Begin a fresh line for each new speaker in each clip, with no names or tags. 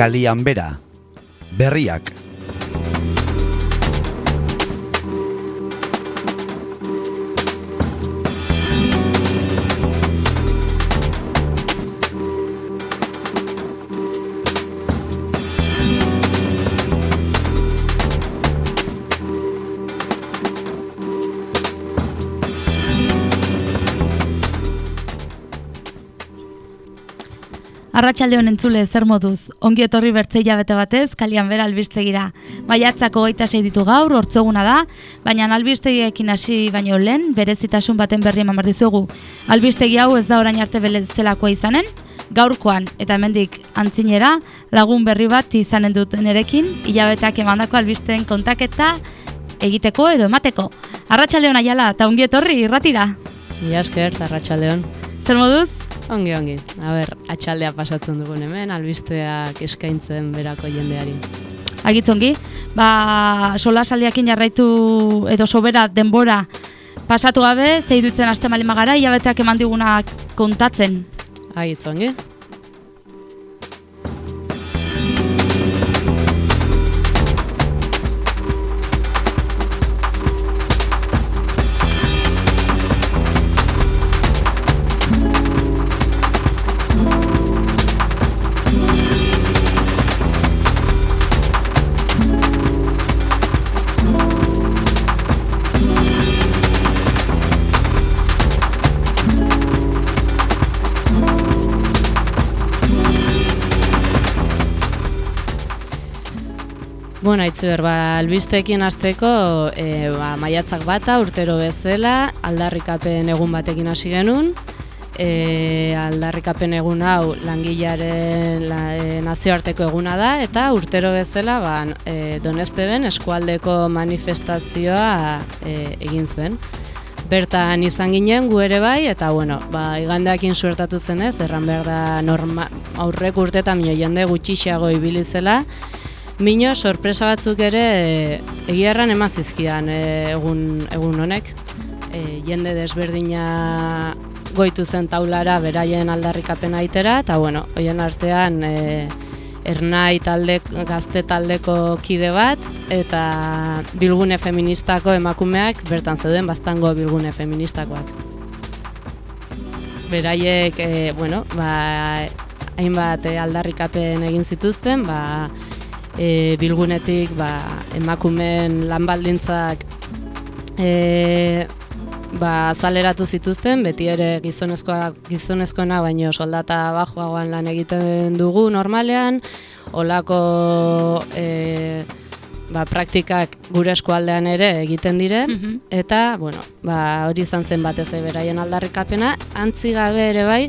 Kalian bera, berriak.
Arratxalde honen zule zer moduz, ongi etorri bertzei jabete batez, kalian bera albistegira. Baiatzako goita ditu gaur, hortzoguna da, baina albistegiekin hasi baino lehen, berezitasun baten berri eman dizugu. Albistegi hau ez da orain arte belezelakoa izanen, gaurkoan eta hemendik antzinera lagun berri bat izanen dut nerekin, hilabeteak emandako albisteen kontaketa egiteko edo emateko. Arratxalde hona jala, eta ongi etorri, irratira.
Ia esker, arratxalde hon.
Zer moduz?
Ongi, ongi. A ber, atxaldea pasatzen dugun hemen, albisteak eskaintzen berako jendeari.
Agitzongi, ba, sola saldiakin jarraitu edo sobera denbora pasatu gabe, zeidutzen aste malimagara, hilabeteak eman digunak kontatzen.
Agitzongi. Bueno, aitzuber, ba, albistekin azteko, e, ba, maiatzak bata, urtero bezala, aldarrikapen egun batekin hasi genuen, e, aldarrikapen egun hau langilaren la, e, nazioarteko eguna da, eta urtero bezala ba, e, donesteben eskualdeko manifestazioa e, egin zen. Bertan izan ginen gu ere bai, eta bueno, ba, igandeakin suertatu zenez, erran behar da norma, aurrek urtetan mino jende gutxixago ibilizela, Mino, sorpresa batzuk ere e, egiarran emazizkian e, egun, egun honek. E, jende desberdina goitu zen taulara beraien aldarrikapen aitera, eta bueno, hoien artean e, ernai talde, gazte taldeko kide bat, eta bilgune feministako emakumeak bertan zeuden bastango bilgune feministakoak. Beraiek, e, bueno, ba, hainbat aldarrikapen egin zituzten, ba, e, bilgunetik ba, emakumen lanbaldintzak e, ba, zaleratu zituzten, beti ere gizonezkoa, gizonezkoena baino soldata bajoagoan lan egiten dugu normalean, olako e, ba, praktikak gure eskualdean ere egiten dire, mhm. eta bueno, ba, hori izan zen batez beraien aldarrikapena, antzi gabe ere bai,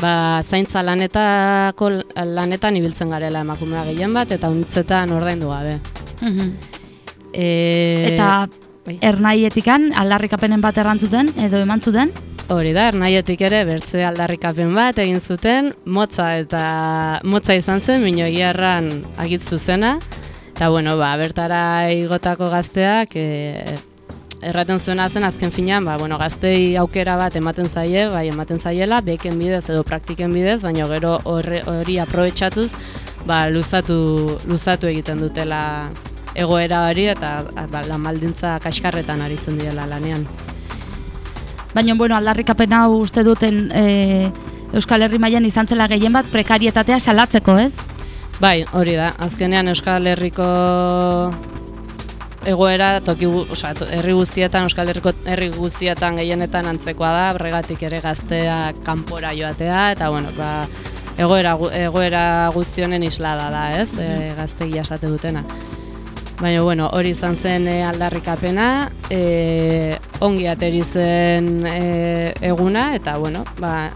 ba, zaintza lanetako lanetan ibiltzen garela emakumea gehien bat, eta unitzetan ordaindu gabe.
Mhm. e, eta bai. ernahietikan aldarrikapenen bat errantzuten, edo eman zuten?
Hori da, ernahietik ere bertze aldarrikapen bat egin zuten, motza eta motza izan zen, minio egiarran agitzu zena, eta bueno, ba, bertara igotako gazteak, e, erraten zuena zen azken finean, ba, bueno, gaztei aukera bat ematen zaie, bai ematen zaiela, beken bidez edo praktiken bidez, baina gero hori aprobetsatuz, ba, luzatu, luzatu egiten dutela egoera hori eta ba, lan maldintza kaskarretan aritzen direla lanean.
Baina, bueno, aldarrikapen hau uste duten e, Euskal Herri mailan izan zela gehien bat prekarietatea salatzeko, ez?
Bai, hori da. Azkenean Euskal Herriko egoera toki, osea, herri guztietan, Euskal Herriko herri guztietan gehienetan antzekoa da, bregatik ere gaztea kanpora joatea eta bueno, ba, egoera egoera guztionen islada da, ez? E, gaztegia esate dutena. Baina, bueno, hori izan zen e, aldarrikapena, e, ongi ateri zen e, eguna, eta, bueno, ba,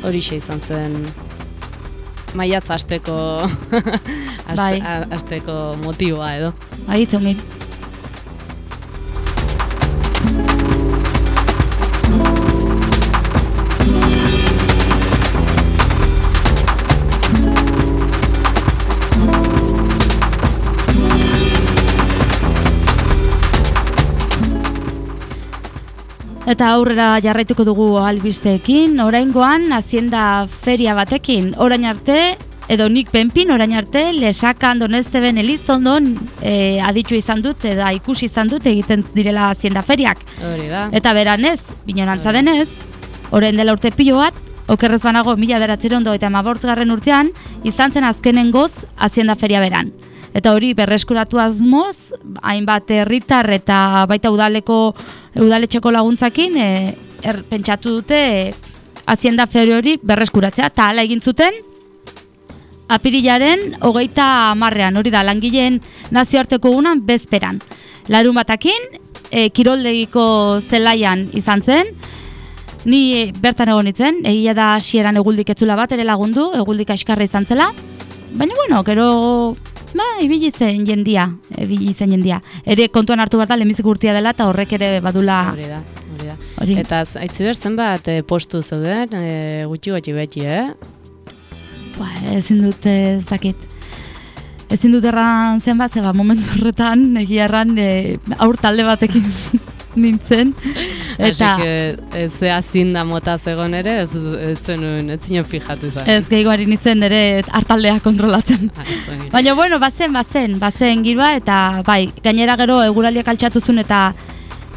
hori izan zen maiatz azteko,
bai.
azteko motiboa edo.
Bai, Eta aurrera jarraituko dugu albisteekin, oraingoan hazienda feria batekin, orain arte edo nik benpin orain arte lesakan donesteben elizondon e, aditu izan dut eta ikusi izan dut egiten direla hazienda feriak.
Hori da.
Eta beranez, binonantza denez, orain dela urte pilo bat, okerrez banago mila beratzeren ondo eta mabortgarren urtean, izan zen azkenengoz hazienda feria beran. Eta hori berreskuratu azmoz, hainbat herritar eta baita udaleko udaletxeko laguntzakin e, er, pentsatu dute e, hazienda feria hori berreskuratzea. Eta hala egin zuten, apirilaren hogeita amarrean, hori da, langileen nazioarteko gunan bezperan. Larun batakin, e, kiroldegiko zelaian izan zen, ni bertan egon nintzen, egia da hasieran eguldik etzula bat ere lagundu, eguldik askarra izan zela, baina bueno, gero, ba, ibili zen jendia, ibili zen jendia. Ere kontuan hartu behar da, lehenbizik urtia dela, eta horrek ere badula...
Hori da, hori da.
Hori.
Eta aitzi behar zenbat e, postu zeuden, e, gutxi gutxi beti, eh?
Ba, ezin dut ez dakit. Ezin dut erran zenbat, zeba momentu horretan, egia erran, e, aur talde batekin nintzen.
Eta... Así que ez azinda mota zegon ere, ez, ez zenuen, ez zinen fijatu izan.
Ez gehiagoari nintzen ere hartaldea kontrolatzen.
Ah, zen.
Baina, bueno, bazen, bazen, bazen giroa, eta bai, gainera gero eguraldiak altxatu zuen eta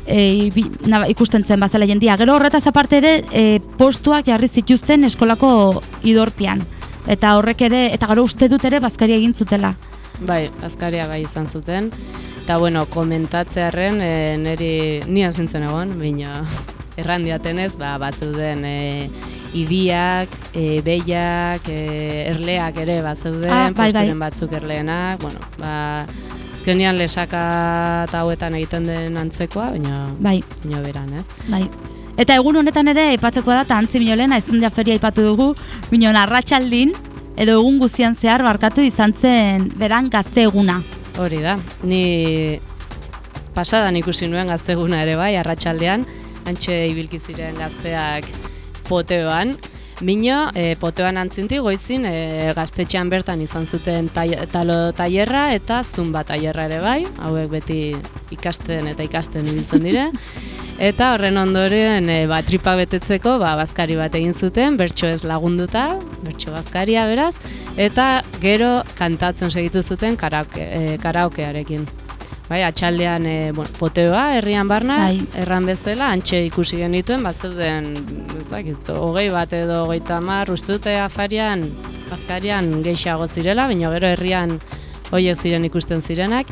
e, bi- na, ikusten zen bazela jendia. Gero horretaz aparte ere e, postuak jarri zituzten eskolako idorpian. Eta horrek ere, eta gero uste dut ere bazkari egin zutela.
Bai, azkaria bai izan zuten. Eta bueno, komentatzearen e, niri ni nintzen egon, baina errandiatenez, ba, bat zeuden e, idiak, e, behiak, e, erleak ere bat zeuden,
Ah, bai, bai.
batzuk erleenak, bueno, ba, azkenean lesaka eta hauetan egiten den antzekoa, baina,
Bai,
baina beran, ez?
bai. Eta egun honetan ere aipatzeko da, eta antzi minolen, aiztendia feria aipatu dugu, minon arratsaldin, edo egun guztian zehar barkatu izan zen beran gazte eguna.
Hori da, ni pasadan ikusi nuen gazteguna ere bai, arratsaldean antxe ibilki ziren gazteak poteoan. Mino, e, poteoan antzinti goizin e, gaztetxean bertan izan zuten tai, talo tailerra eta zumba tailerra ere bai, hauek beti ikasten eta ikasten ibiltzen dire. Eta horren ondoren e, ba, tripa betetzeko ba, bazkari bat egin zuten, bertso ez lagunduta, bertso bazkaria beraz, eta gero kantatzen segitu zuten karaoke, e, karaokearekin. Bai, atxaldean e, bueno, poteoa herrian barna,
Bai.
erran bezala, antxe ikusi genituen, bat zeuden, hogei bat edo hogeita hamar, uste dute afarian, bazkarian gehiago zirela, baina gero herrian hoiek ziren ikusten zirenak,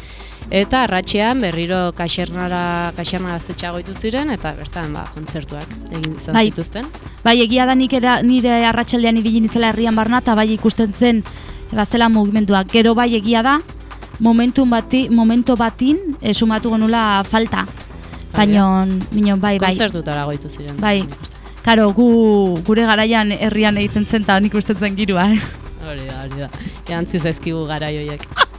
eta arratxean berriro kaxernara, kaxerna gaztetxea goitu ziren, eta bertan ba, kontzertuak egin izan
Bai.
zituzten.
Bai, egia da nik era, nire arratsaldean ibili nitzela herrian barna, eta bai ikusten zen bazela mugimendua. Gero bai egia da, momentu bati, momento batin e, sumatu genula falta. Baina, minon, bai, bai.
Kontzertutara goitu ziren.
Bai. Karo, gu, gure garaian herrian egiten zen, eta nik usten zen girua, eh?
Hori da, hori da. Jantzi zaizkigu gara joiek.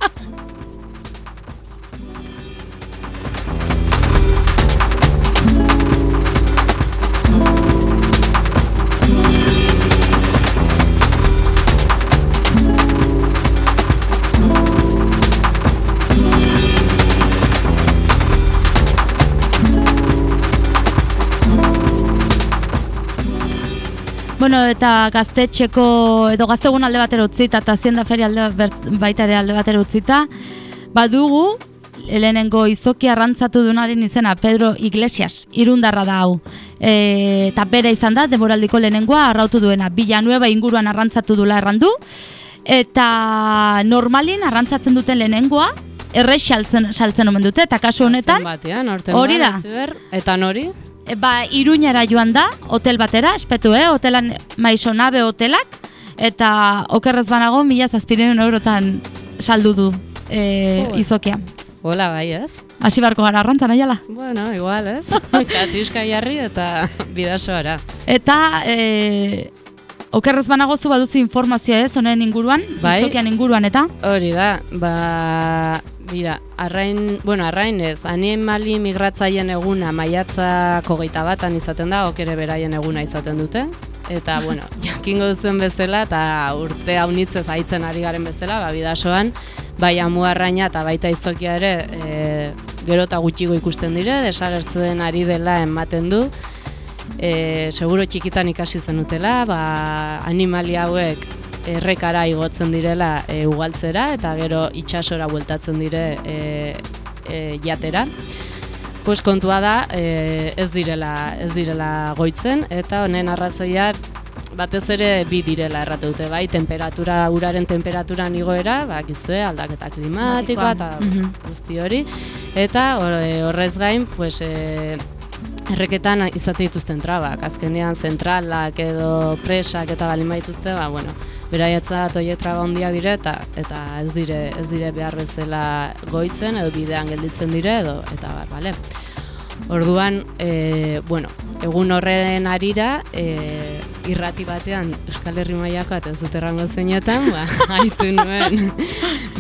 Bueno, eta gaztetxeko, edo gaztegun alde batera utzita, eta hazienda feria alde bert- baita ere alde batera utzita, badugu, lehenengo izoki arrantzatu dunaren izena, Pedro Iglesias, irundarra da hau. E, eta bere izan da, demoraldiko lehenengoa arrautu duena, Villanueva inguruan arrantzatu dula errandu, eta normalin arrantzatzen duten lehenengoa, errex saltzen, saltzen omen dute, eta kasu honetan, Hori da.
Eta nori?
E, Ba, iruñara joan da, hotel batera, espetu, eh? Hotelan maisonabe hotelak, eta okerrez banago, mila zazpireun eurotan saldu du e,
Jo.
izokia.
Hola, bai, ez?
Hasi barko gara arrantzan aiala.
Bueno, igual, ez? Katiuska jarri eta bidasoara.
Eta e, okerrez banago zu baduzu informazioa ez, honen inguruan,
Bai.
izokian inguruan, eta?
Hori da, ba, mira, arrain, bueno, arrain ez, animali migratzaien eguna maiatzako geita batan izaten da, ok ere beraien eguna izaten dute. Eta, bueno, jakingo duzen bezala, eta urte haunitzez haitzen ari garen bezala, ba, bidasoan, bai amu arraina eta baita izokia ere, e, gero eta gutxigo ikusten dire, desagertzen ari dela ematen du. E, seguro txikitan ikasi zenutela, ba, animali hauek errekara igotzen direla e, ugaltzera eta gero itxasora bueltatzen dire e, e, jatera. Pues kontua da e, ez direla ez direla goitzen eta honen arrazoia batez ere bi direla errate dute bai, temperatura, uraren temperaturan igoera, ba, gizue, aldaketa klimatikoa eta
Mhm.
guzti hori. Eta hor- horrez gain, pues, e, erreketan izate dituzten trabak, azkenean zentralak edo presak eta balin dituzte, ba, bueno, beraiatza toie traba handiak dire eta eta ez dire ez dire behar bezala goitzen edo bidean gelditzen dire edo eta bar, bale. Orduan, e, bueno, egun horren arira, e, irrati batean Euskal Herri mailako eta ez dut errango zeinetan, ba, haitu nuen.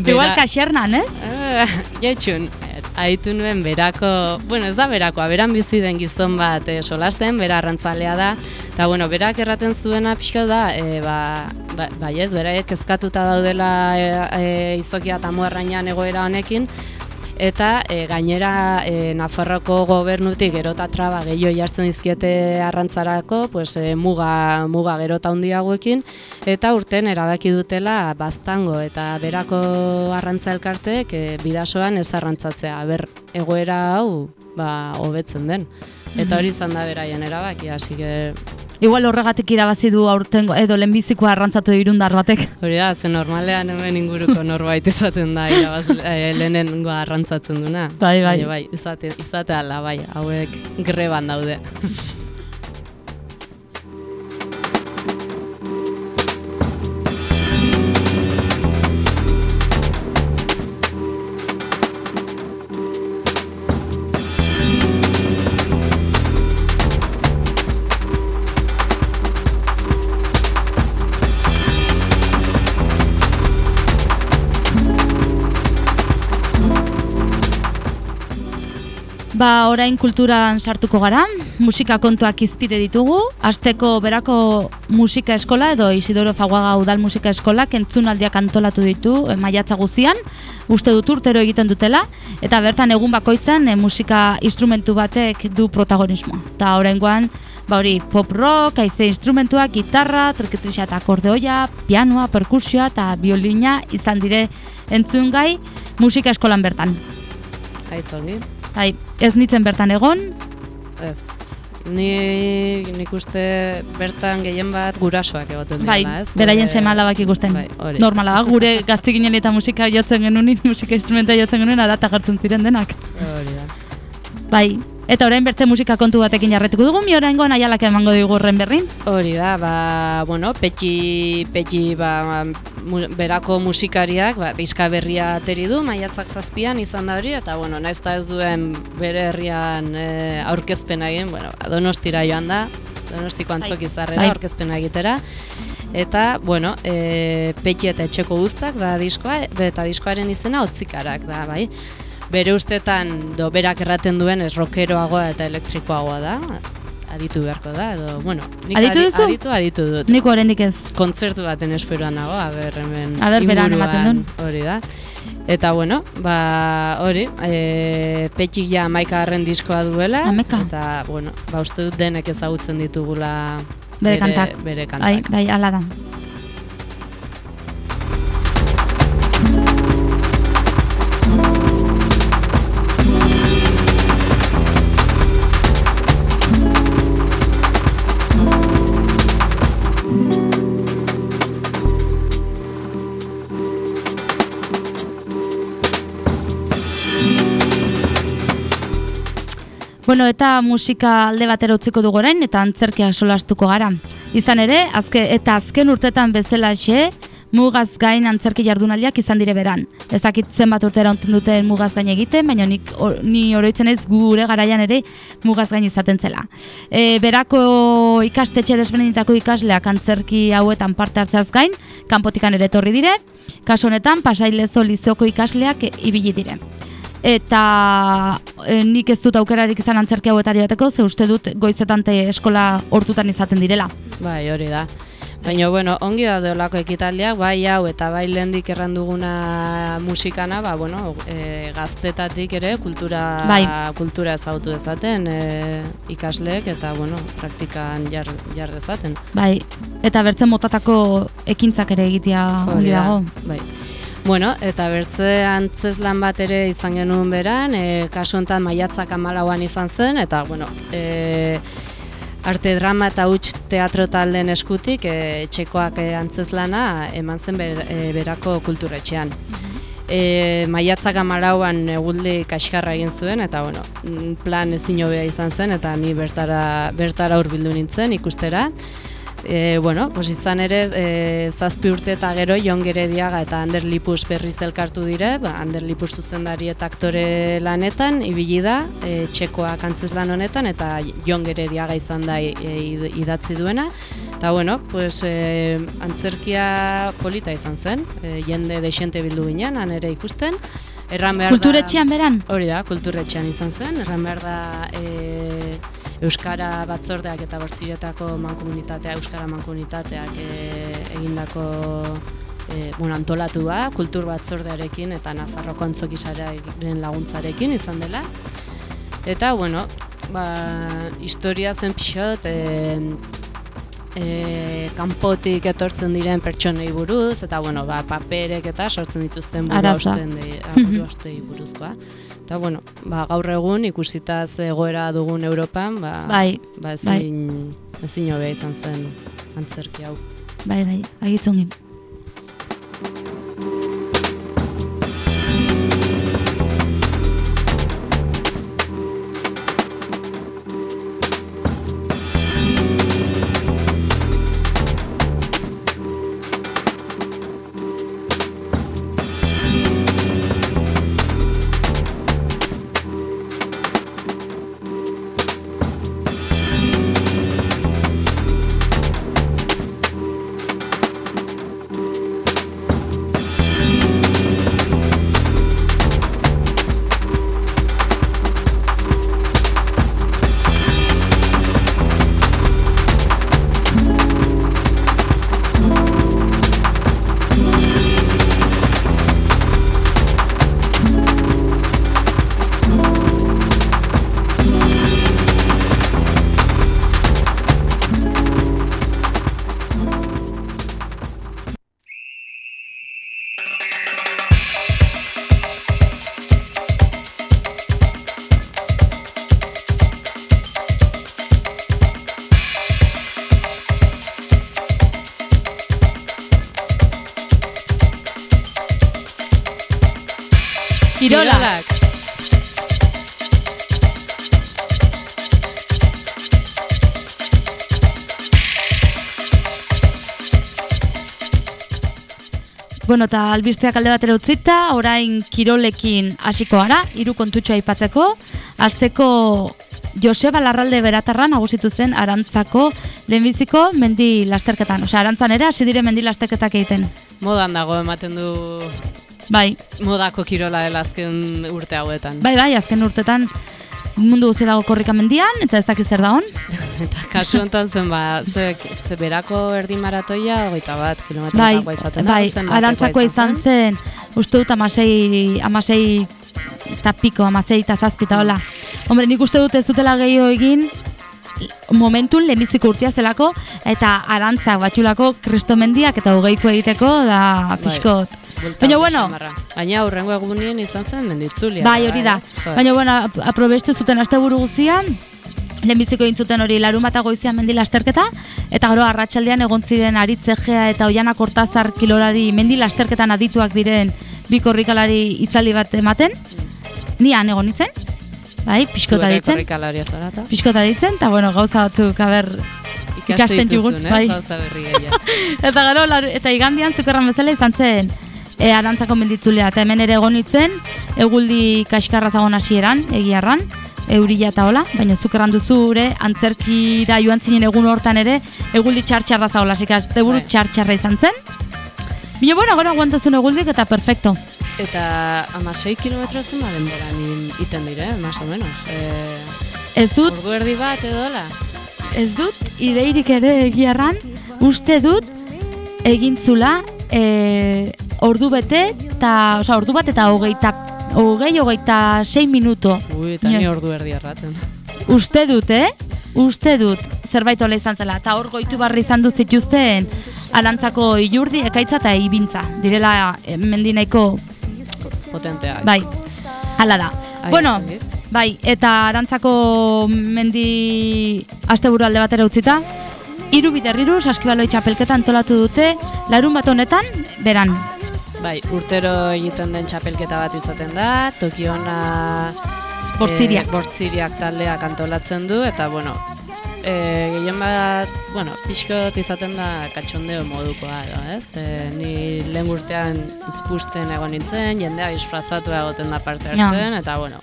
Igual kaxernan, ez?
Ah, Jaitxun, ez, haitu nuen berako, bueno ez da berakoa, beran bizi den gizon bat e, solasten, bera arrantzalea da, eta bueno, berak erraten zuena pixka da, e, ba, ba, bai ez, beraiek kezkatuta daudela e, e, izokia eta muerrainan egoera honekin, eta e, gainera e, Nafarroko gobernutik gerota traba gehiago jartzen dizkiete arrantzarako, pues, e, muga, muga gerota handiagoekin, eta urten erabaki dutela baztango eta berako arrantza elkarteek e, bidasoan ez arrantzatzea, ber egoera hau ba, hobetzen den. Eta hori izan da beraien erabaki, hasi que
Igual horregatik irabazi du aurtengo edo lehenbizikoa arrantzatu irundar batek.
hori da, ze normalean hemen inguruko norbait izaten da irabaz e, lehenengo arrantzatzen duna.
Bai, bai.
Baina bai, izate, izate ala, bai, hauek greban daude.
orain kulturan sartuko gara, musika kontuak izpide ditugu, asteko berako musika eskola edo Isidoro Faguaga Udal Musika Eskolak entzunaldiak antolatu ditu e, maiatza guzian, uste dut urtero egiten dutela, eta bertan egun bakoitzan e, musika instrumentu batek du protagonismoa. Eta oraingoan, ba hori pop rock, haize instrumentuak, gitarra, trikitrisha eta akordeoia, pianoa, perkusioa eta biolina izan dire entzungai musika eskolan bertan.
Aitzongi.
Bai, ez nitzen bertan egon,
Ez. Ni nik uste bertan gehien bat gurasoak egoten
bai,
direla, ez?
beraien
Gure-
seme alabak ikusten.
Bai, hori.
Normala da, gure gazte ginen eta musika jotzen genunin, musika instrumenta jotzen genuen, adata jartzen ziren denak.
Hori da.
Bai, eta orain bertze musika kontu batekin jarretuko dugu, mi oraingoan aialak emango digu horren berrin.
Hori da, ba, bueno, petxi, petxi, ba, mu, berako musikariak, ba, diska berria ateri du, maiatzak zazpian izan da hori, eta, bueno, naiz ez duen bere herrian e, aurkezpena egin, bueno, ba, donostira joan da, donostiko antzoki zarrera
bai.
aurkezpena egitera, eta, bueno, e, petxi eta etxeko guztak da diskoa, eta diskoaren izena otzikarak da, bai. Bere ustetan, do, berak erraten duen, ez rockeroagoa eta elektrikoagoa da, aditu beharko da, edo, bueno, nik
Aditu
adi-
duzu?
aditu, aditu dut.
Niko oraindik ez.
Kontzertu baten esperoan nago, aber hemen
A ber, beran
inguruan,
ematen duen.
Hori da. Eta bueno, ba, hori, e, petxik ja maikagarren diskoa duela.
Hamaika.
Eta, bueno, ba, uste dut denek ezagutzen ditugula
Bere kantak.
Bere
Bai,
kantak.
bai, ala da. Bueno, eta musika alde batera utziko dugu orain eta antzerkia solastuko gara. Izan ere, azke, eta azken urtetan bezalaxe, mugaz gain antzerki jardunaldiak izan dire beran. Ezakit zenbat urtera onten duten mugaz gain egiten, baina nik, o, ni oroitzen ez gure garaian ere mugaz gain izaten zela. E, berako ikastetxe desberdinetako ikasleak antzerki hauetan parte hartzeaz gain, kanpotikan ere etorri dire, kasu honetan pasailezo lizeoko ikasleak ibili dire eta e, nik ez dut aukerarik izan antzerki hauetari bateko, ze uste dut goizetan te eskola hortutan izaten direla.
Bai, hori da. Baina, bueno, ongi da deolako ekitaldiak, bai hau eta bai lehendik erranduguna musikana, ba, bueno, e, gaztetatik ere kultura,
Bai.
kultura ezagutu dezaten e, ikasleek eta, bueno, praktikan jar, jar dezaten.
Bai, eta bertzen motatako ekintzak ere egitea ongi
da,
dago.
Bai. Bueno, eta bertze antzeslan bat ere izan genuen beran, e, kasu honetan maiatzak amalauan izan zen, eta, bueno, e, arte drama eta huts teatro taldeen eskutik e, txekoak e, antzeslana eman zen ber, e, berako kulturetxean. E, maiatzak amalauan eguldi kaskarra egin zuen, eta bueno, plan ezin hobea izan zen, eta ni bertara, bertara hurbildu nintzen ikustera. E, bueno, pues izan ere, e, zazpi urte eta gero Jon Gerediaga eta Ander Lipus berriz elkartu dire, ba, Ander Lipus zuzendari eta aktore lanetan, ibili da, e, txekoak antzeslan honetan, eta Jon Gerediaga izan da e, idatzi duena. Eta bueno, pues, e, antzerkia polita izan zen, e, jende desente bildu ginen, han ere ikusten. Erran behar
Kulturetxean beran?
Hori da, kulturretxean izan zen, erran behar da e, Euskara batzordeak eta bortziretako mankomunitatea, Euskara mankomunitateak e, egindako e, bueno, antolatu ba, kultur batzordearekin eta Nafarroko antzokisaren laguntzarekin izan dela. Eta, bueno, ba, historia zen pixot, e, e, kanpotik etortzen diren pertsonei buruz, eta bueno, ba, paperek eta sortzen dituzten buruaustei di- buruaustei buruzkoa. Eta bueno, ba, gaur egun ikusita egoera dugun Europan, ba,
Bai,
ba ezin, ezin hobea izan zen antzerki hau.
bai, bai, agitzungin. Kirola.
Kirolak.
Bueno, eta albisteak alde batera utzita, orain kirolekin hasiko gara, hiru kontutxo aipatzeko. Azteko Joseba Larralde beratarra nagusitu zen Arantzako lehenbiziko mendi lasterketan. Osea, Arantzan ere hasi dire mendi lasterketak egiten.
Modan dago ematen du
Bai,
modako kirola dela azken urte hauetan.
bai, bai, azken urtetan mundu guzti dago korrika mendian, eta ez dakit zer da hon.
Eta kasu honetan zen ba, ze, ze berako erdi maratoia, hogeita bat
Bai,
kilometrotakoa izaten da.
bai, arantzakoa izan zen, uste dut amasei, amasei eta piko, amasei eta zazpita, hola. Hombre, nik uste dut ez dutela gehiago egin, momentun lehenbiziko urtia zelako, eta arantzak batxulako kristomendiak eta hogeiko egiteko, da
Bai.
pixkot.
Buelta
Baina, bueno.
Baina aurrengo egunien izan zen menditzulia.
Bai, hori da. Baina, bueno, ap- aprobestu zuten asteburu guztian, lehenbiziko egin zuten hori larun bata goizian mendi lasterketa, eta gero arratsaldean egon ziren aritzegea eta oianak hortazar kilolari mendi lasterketan adituak diren bi korrikalari itzali bat ematen. Ni han egon nintzen, bai, pixkota ditzen, pixkota ditzen, eta bueno, gauza batzuk, aber, ikasten jugun,
eh?
bai.
Gauza berri gehiago.
eta gero, eta igandian zukerran bezala izan zen, e, arantzako menditzulea, eta hemen ere egon nintzen, eguldi kaskarra zagon hasieran, egiarran, eurila eta hola, baina zukerran duzu ere, antzerkira joan zinen egun hortan ere, eguldi txartxarra zagola, zikaz, buru
Bai.
txartxarra izan zen. Bino, bueno, gero aguantazun eguldik eta perfecto.
Eta amasei kilometro zen ba denboran iten dire, más o menos. Eh,
Ez dut,
ordu erdi bat edo
ez dut, ideirik ere egiarran, uste dut, egintzula e, ordu bete, eta, oza, ordu bat eta hogeita, hogei, hogeita sei minuto.
Ui, eta ni ordu erdi erraten.
Uste dut, eh? Uste dut, zerbait hola izan zela. Eta hor goitu barri izan du zituzten alantzako ilurdi, ekaitza eta ibintza. Direla eh, mendinaiko,
Potenteak.
bai, hala da.
Ai,
bueno, bai, eta arantzako mendi asteburu alde batera utzita, hiru biderriru saskibaloi txapelketa antolatu dute, larun bat honetan, beran.
Bai, urtero egiten den txapelketa bat izaten da, Tokiona
Bortziriak.
eh, bortziriak taldeak antolatzen du, eta bueno, e, gehien bat, bueno, pixkot izaten da katxondeo modukoa, edo, ez? E, ni lehen urtean ikusten egon nintzen, jendea disfrazatua egoten da parte hartzen, eta bueno,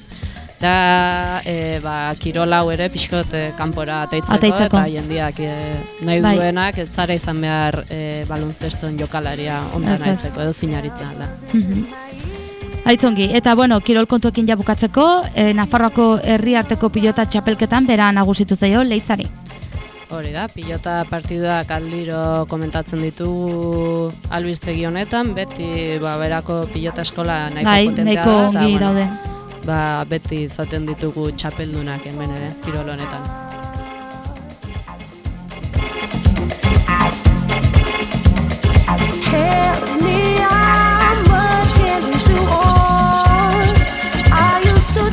da e, ba, kirol hau ere pixkot e, kanpora ateitzeko,
Ateitzeko.
eta jendeak e, nahi
Bai.
duenak ez zara izan behar e, balonzeston jokalaria ondan
ez.
aitzeko, edo zinaritzen da.
Mhm. Aitzongi, eta bueno, kirol kontuekin ja bukatzeko, e, Nafarroako herri arteko pilota txapelketan bera nagusitu zaio leitzari.
Hori da, pilota partiduak aldiro komentatzen ditugu albistegi honetan, beti ba, berako pilota eskola nahiko
bai,
potentea
nahiko
da, eta,
ongi
bueno,
daude.
Ba, beti izaten ditugu txapeldunak hemen ere, kirol honetan.
Me, I'm marching too on. I used to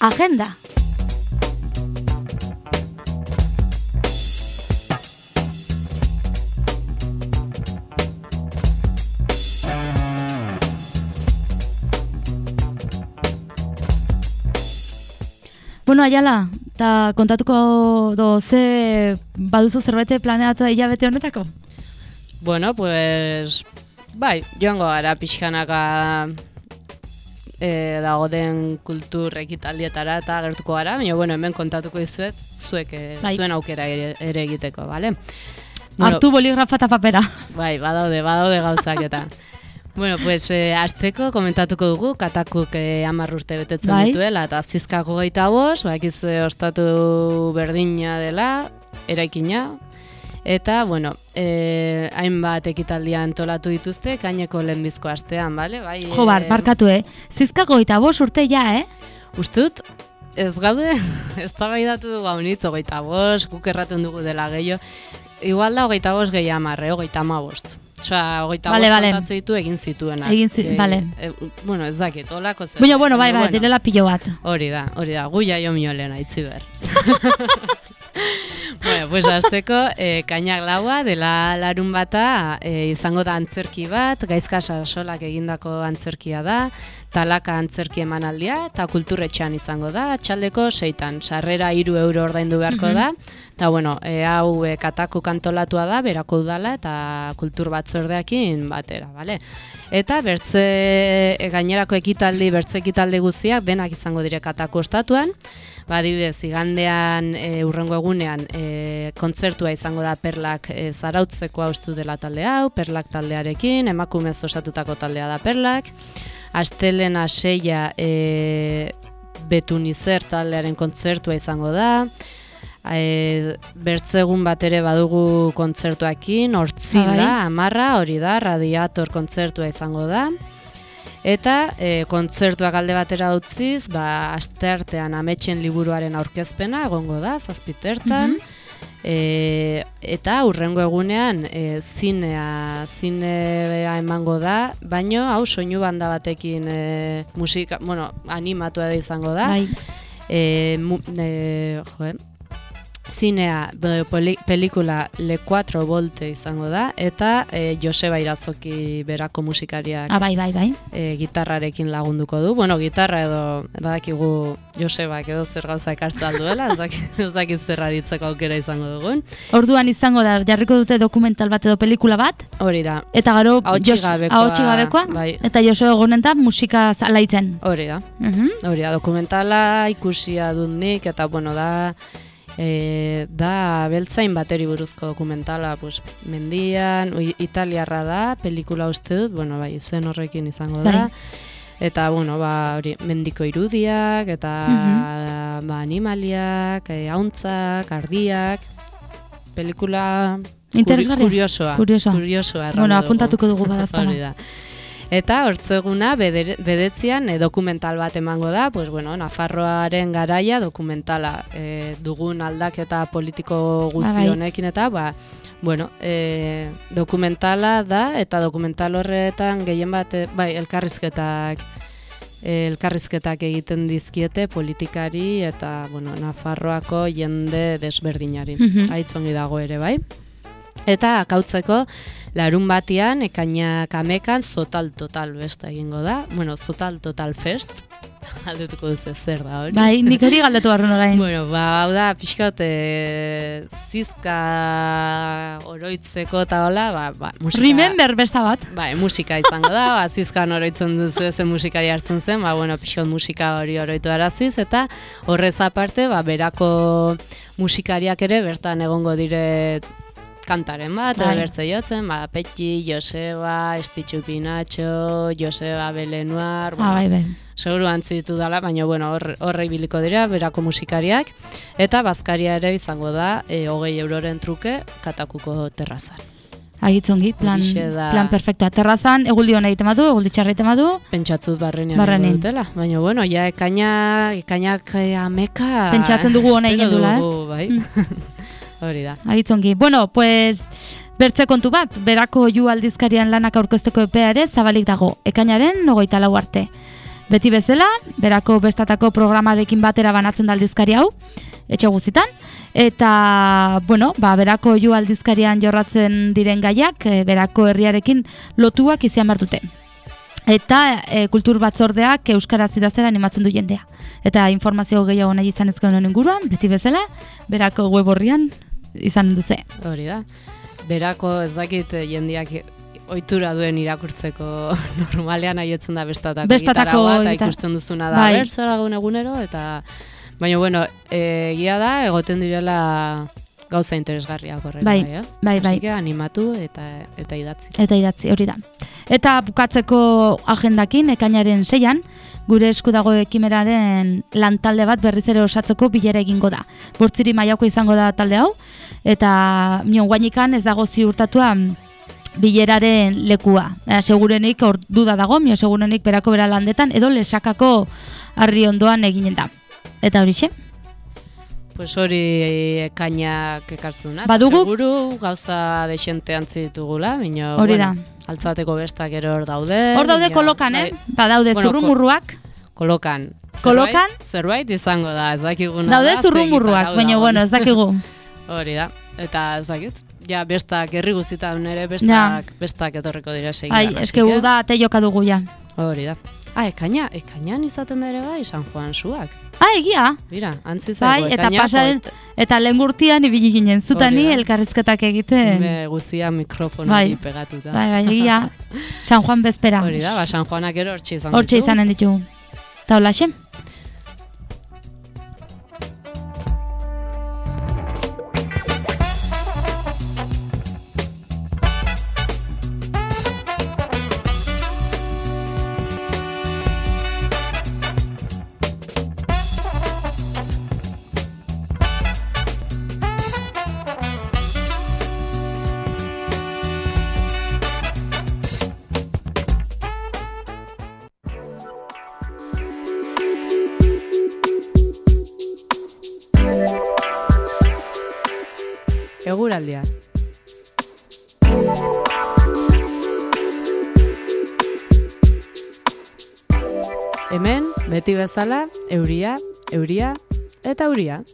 Agenda. Bueno, Aiala, eta kontatuko do ze baduzu zerbait planeatu hilabete honetako?
Bueno, pues, bai, joango gara pixkanaka e, dago den kultur ekitaldietara eta gertuko gara, baina bueno, hemen kontatuko dizuet, zuek, e,
Bai.
zuen aukera ere, ere egiteko, bale?
Hartu boligrafa eta papera.
Bai, badaude, badaude gauzak eta. bueno, pues eh, azteko komentatuko dugu, katakuk eh, amar urte betetzen
Bai.
dituela, eta zizkako gaita bost, bakizue ostatu berdina dela, eraikina, eta, bueno, eh, hainbat ekitaldia antolatu dituzte, kaineko lehenbizko astean, bale? Bai,
Jo, bar,
eh,
barkatu, eh? Zizkako eta bos urte ja, eh?
Uste dut, ez gaude, ez tabaidatu dugu haunitz, hogeita bost, guk erraten dugu dela gehiago. Igual da hogeita bost gehi amarre, hogeita ama bost. Osea, hogeita
Vale,
bost
vale.
kontatze ditu egin zituenak.
Egin zi-
Eh,
vale.
eh, bueno, ez dakit, olako zer.
Baina, bueno, bai, bai, direla pilo bat.
Hori da, hori da, gu jaio miolen aitzi ber. bueno, pues azteko, eh, kainak laua, dela larun bata, eh, izango da antzerki bat, gaizkasa solak egindako antzerkia da, talaka antzerki emanaldia, eta kulturretxean izango da, txaldeko seitan, sarrera hiru euro ordaindu beharko da, eta bueno, e, hau e, kataku kantolatua da, berako udala, eta kultur batzordeakin batera, bale? Eta bertze e, gainerako ekitaldi, bertze ekitaldi guztiak denak izango dire katako ostatuan. Ba, adibidez, igandean e, urrengo egunean e, kontzertua izango da Perlak e, zarautzeko haustu dela talde hau, Perlak taldearekin, emakumez osatutako taldea da Perlak. Astelena seia e, Betunizer taldearen kontzertua izango da. E, bertzegun bat ere badugu kontzertuakin, hortzila,
Bai.
amarra, hori da, radiator kontzertua izango da. Eta e, kontzertuak alde batera utziz, ba, asteartean ametxen liburuaren aurkezpena egongo da, zazpitertan. E, eta urrengo egunean e, zinea, zinea emango da, baino hau soinu banda batekin e, musika, bueno, animatua da izango da
Bai,
e, mu, e, jo, eh? Zinea, pelikula Le 4 Volte izango da, eta e, Joseba Irazoki berako musikariak
Ah, bai, bai, bai.
e, gitarrarekin lagunduko du. Bueno, gitarra edo badakigu Josebak edo zer gauza ekartza duela, ez dakit- zer aditzeko aukera izango dugun.
Orduan izango da, jarriko dute dokumental bat edo pelikula bat,
Hori da,
eta gero Jos-
gabekoa, bai.
eta Josu egonen da musika alaitzen.
hori da.
Mhm.
Hori da, dokumentala ikusia dut nik, eta bueno, da, e, da beltzain bateri buruzko dokumentala, pues, mendian, italiarra da, pelikula uste dut, bueno, bai, izen horrekin izango da.
Bai.
Eta, bueno, ba, hori, mendiko irudiak, eta
Mhm.
ba, animaliak, e, hauntzak, ardiak, pelikula
Interesgarria.
kuriosoa.
Kuriosoa.
Kuriosoa.
Bueno,
dugu.
apuntatuko dugu badazpada.
Hori da. Eta hortzeguna bedetzian e, dokumental bat emango da, pues bueno, Nafarroaren garaia dokumentala e, dugun aldaketa politiko guzti
bai.
honekin eta ba, bueno, e, dokumentala da eta dokumental horretan gehien bat e, bai, elkarrizketak e, elkarrizketak egiten dizkiete politikari eta bueno, Nafarroako jende desberdinari.
Mhm.
Aitzongi dago ere bai. Eta akautzeko larun batian, ekainak amekan, zotal total besta egingo da. Bueno, zotal total fest. Aldetuko duzu zer da hori.
Bai, nik hori galdetu barrun orain.
Bueno, ba, hau da, pixkot, e, zizka oroitzeko eta hola, ba, ba, musika...
Remember besta bat.
Bai, musika izango da, ba, zizkan oroitzen duzu zen musikari hartzen zen, ba, bueno, pixkot musika hori oroitu araziz, eta horrez aparte, ba, berako musikariak ere bertan egongo dire kantaren bat,
Bai.
bertze jotzen, ba, Petxi, Joseba, Estitxu Pinatxo, Joseba Belenuar,
Ah, bai, bai.
seguru antzitu dela, baina bueno, hor, horre ibiliko dira, berako musikariak, eta bazkaria ere izango da, e, hogei euroren truke, katakuko terrazan.
Agitzongi, plan,
da.
plan perfectoa. Terrazan, eguldi hona egiten badu, eguldi txarra egiten badu,
Pentsatzut barrenean
Barrenean.
egingo dutela, baina bueno, ja ekaina, ekainak eh, ameka...
Pentsatzen dugu ona
espero
egin dula, ez?
Bai,
Mm.
hori da.
agitzongi. Bueno, pues, bertze kontu bat, berako ju aldizkarian lanak aurkezteko epea ere zabalik dago, ekainaren nogoita lau arte. Beti bezala, berako bestatako programarekin batera banatzen da aldizkari hau, etxe guzitan, eta, bueno, ba, berako ju aldizkarian jorratzen diren gaiak, e, berako herriarekin lotuak izan behar dute. Eta e, kultur batzordeak euskaraz idaztera animatzen du jendea. Eta informazio gehiago nahi izan honen inguruan, beti bezala, berako web horrian izan duze.
Hori da. Berako ez dakit eh, jendiak ohitura duen irakurtzeko normalean aietzen da bestatako,
Bestatako
gitarra bat, eta ikusten duzuna da,
Bai.
ber, zer dagoen egunero, eta baina bueno, egia da, egoten direla gauza interesgarriak horrela,
Bai,
bai, eh?
bai, bai.
Así que animatu eta eta idatzi.
Eta idatzi, hori da. Eta bukatzeko agendakin, ekainaren seian, gure esku dago ekimeraren lantalde bat berriz ere osatzeko bilera egingo da. Bortziri maiako izango da talde hau, eta mion guainikan ez dago ziurtatua mm, bileraren lekua. E, segurenik hor duda dago, mio segurenik berako bera landetan, edo lesakako harri ondoan eginen da. Eta horixe?
Pues hori ekainak ekartzen eta
Badugu-
Seguru gauza desente antzi ditugula, baina
Hori
bueno,
da.
altzateko bestak ero hor daude.
Hor daude
baina-
kolokan, eh? Badaude
Bueno, ko-
zurrumurruak,
Kolokan.
Kolokan?
Zerbait, zerbait izango da, ez dakiguna
daude
da,
zurrumurruak, baina bueno, ez dakigu.
Hori da. Eta ez dakit. Ja, bestak herri guztietan ere bestak, bestak etorriko dira segidan.
Ai, eske
que-
uda te joka dugu ja.
Hori da. Ah, ekaina, ekainan izaten da ere bai, San Juan suak.
Ah, egia.
Mira, antzi
Bai,
zaigu,
eta
ekaina
pasaren,
joet-
eta lehen gurtian ibili ginen, zutani
Hori da.
elkarrizketak egiten.
Me guztia mikrofono
Bai.
pegatuta.
Bai, bai, egia. San Juan bezpera.
Hori da, ba, San Juanak ero hortxe izan
Hortxe
ditu.
izanen ditugu. Eta hola,
Eguraldia. Hemen, beti bezala, euria, euria eta euria.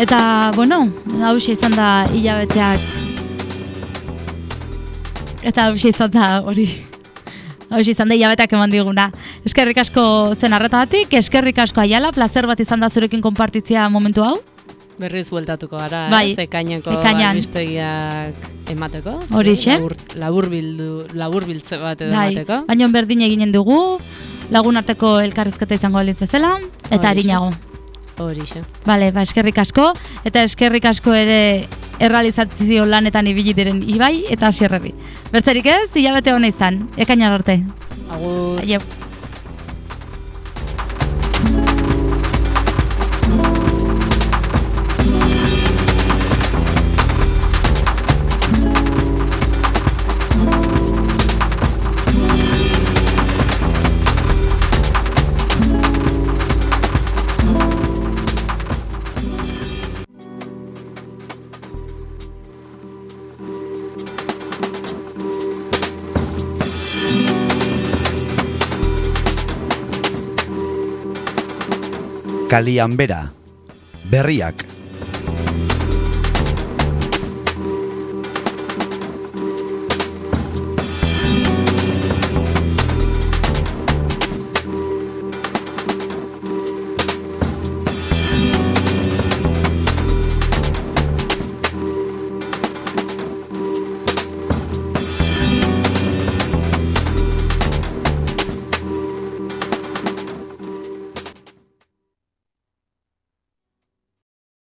Eta, bueno, hausia izan da hilabeteak. Eta hausia izan da hori. Hausia izan da hilabeteak eman diguna. Eskerrik asko zen arretagatik, eskerrik asko aiala, placer bat izan da zurekin konpartitzea momentu hau.
Berriz bueltatuko gara,
Bai,
ez? Ekaineko
ekainean.
albistegiak emateko.
Horixe.
Labur, laburbildu, laburbiltze bat edo
Bai,
emateko.
baina berdin eginen dugu, lagun arteko elkarrizketa izango aliz bezala, eta harinago.
Horixe.
Bale, ba, eskerrik asko, eta eskerrik asko ere errealizazio lanetan ibili diren Ibai eta Asierreri. Bertzerik ez, hilabete hona izan, ekainar arte.
Agur.
Aio.
Kalian bera. Berriak.